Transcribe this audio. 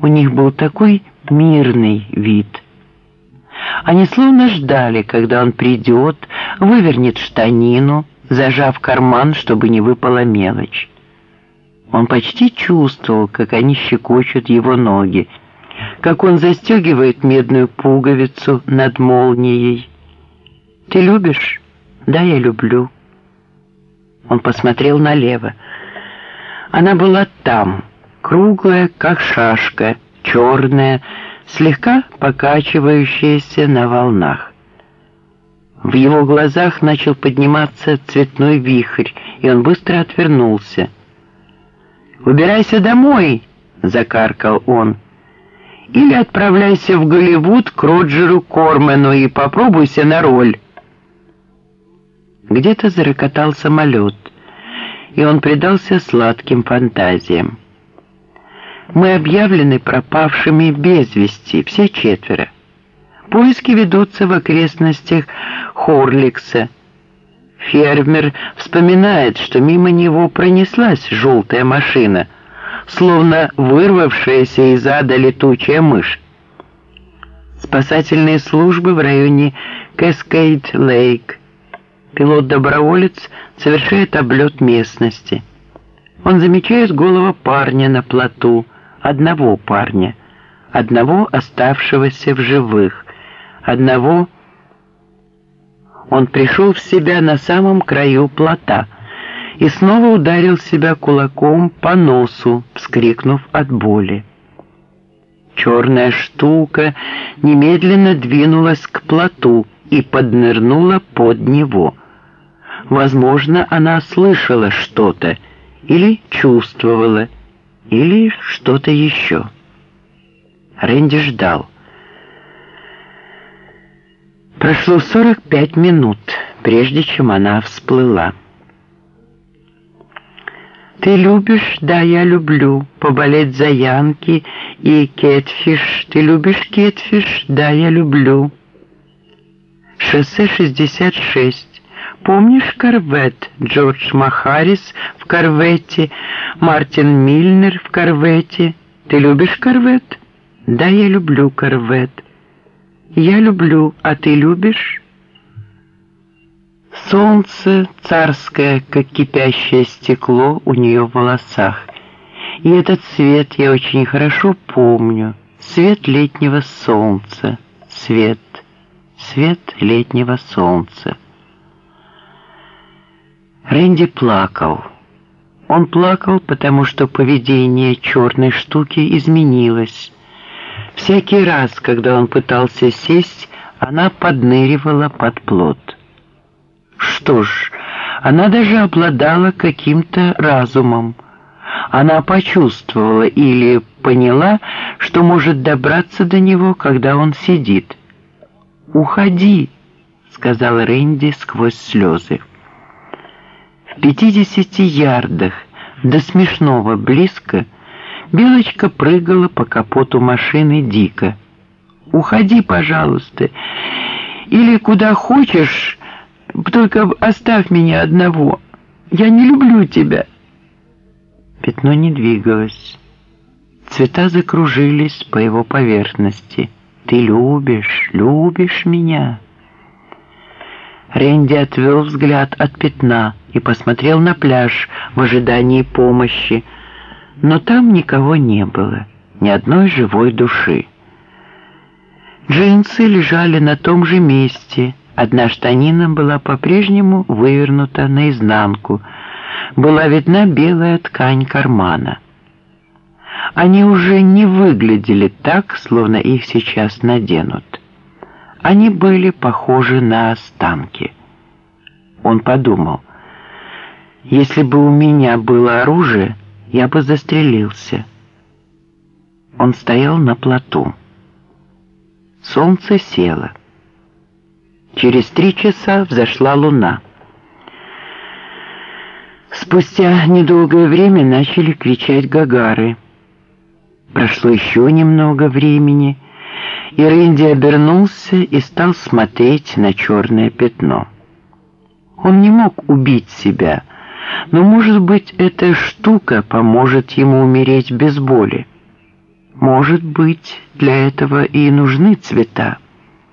У них был такой мирный вид. Они словно ждали, когда он придет, вывернет штанину, зажав карман, чтобы не выпала мелочь. Он почти чувствовал, как они щекочут его ноги, как он застегивает медную пуговицу над молнией. «Ты любишь?» «Да, я люблю». Он посмотрел налево. Она была там, круглая, как шашка, черная, слегка покачивающаяся на волнах. В его глазах начал подниматься цветной вихрь, и он быстро отвернулся. «Убирайся домой!» — закаркал он. «Или отправляйся в Голливуд к Роджеру Кормену и попробуйся на роль». Где-то зарокотал самолет, и он предался сладким фантазиям. Мы объявлены пропавшими без вести, все четверо. Поиски ведутся в окрестностях Хорликса. Фермер вспоминает, что мимо него пронеслась желтая машина, словно вырвавшаяся из ада летучая мышь. Спасательные службы в районе Кэскейд-Лейк. Пилот-доброволец совершает облет местности. Он замечает голову парня на плоту, одного парня, одного оставшегося в живых, одного... Он пришел в себя на самом краю плота и снова ударил себя кулаком по носу, вскрикнув от боли. Черная штука немедленно двинулась к плоту и поднырнула под него. Возможно, она слышала что-то или чувствовала, или что-то еще. Рэнди ждал. Прошло 45 минут, прежде чем она всплыла. «Ты любишь? Да, я люблю. Поболеть за Янки и Кетфиш. Ты любишь Кетфиш? Да, я люблю». Шоссе 66. Помнишь корвет? Джордж Махарис в корвете, Мартин Мильнер в корвете. Ты любишь корвет? Да, я люблю корвет. Я люблю, а ты любишь? Солнце царское, как кипящее стекло у нее в волосах. И этот цвет я очень хорошо помню. Свет летнего солнца. Свет, свет летнего солнца. Рэнди плакал. Он плакал, потому что поведение черной штуки изменилось. Всякий раз, когда он пытался сесть, она подныривала под плод. Что ж, она даже обладала каким-то разумом. Она почувствовала или поняла, что может добраться до него, когда он сидит. «Уходи», — сказал Рэнди сквозь слезы. В пятидесяти ярдах до смешного близко Белочка прыгала по капоту машины дико. «Уходи, пожалуйста, или куда хочешь, только оставь меня одного. Я не люблю тебя». Пятно не двигалось. Цвета закружились по его поверхности. «Ты любишь, любишь меня». Рэнди отвел взгляд от пятна и посмотрел на пляж в ожидании помощи, но там никого не было, ни одной живой души. Джинсы лежали на том же месте, одна штанина была по-прежнему вывернута наизнанку, была видна белая ткань кармана. Они уже не выглядели так, словно их сейчас наденут. Они были похожи на останки. Он подумал, если бы у меня было оружие, я бы застрелился. Он стоял на плоту. Солнце село. Через три часа взошла луна. Спустя недолгое время начали кричать гагары. Прошло еще немного времени, и Рэнди обернулся и стал смотреть на черное пятно. Он не мог убить себя, но, может быть, эта штука поможет ему умереть без боли. Может быть, для этого и нужны цвета.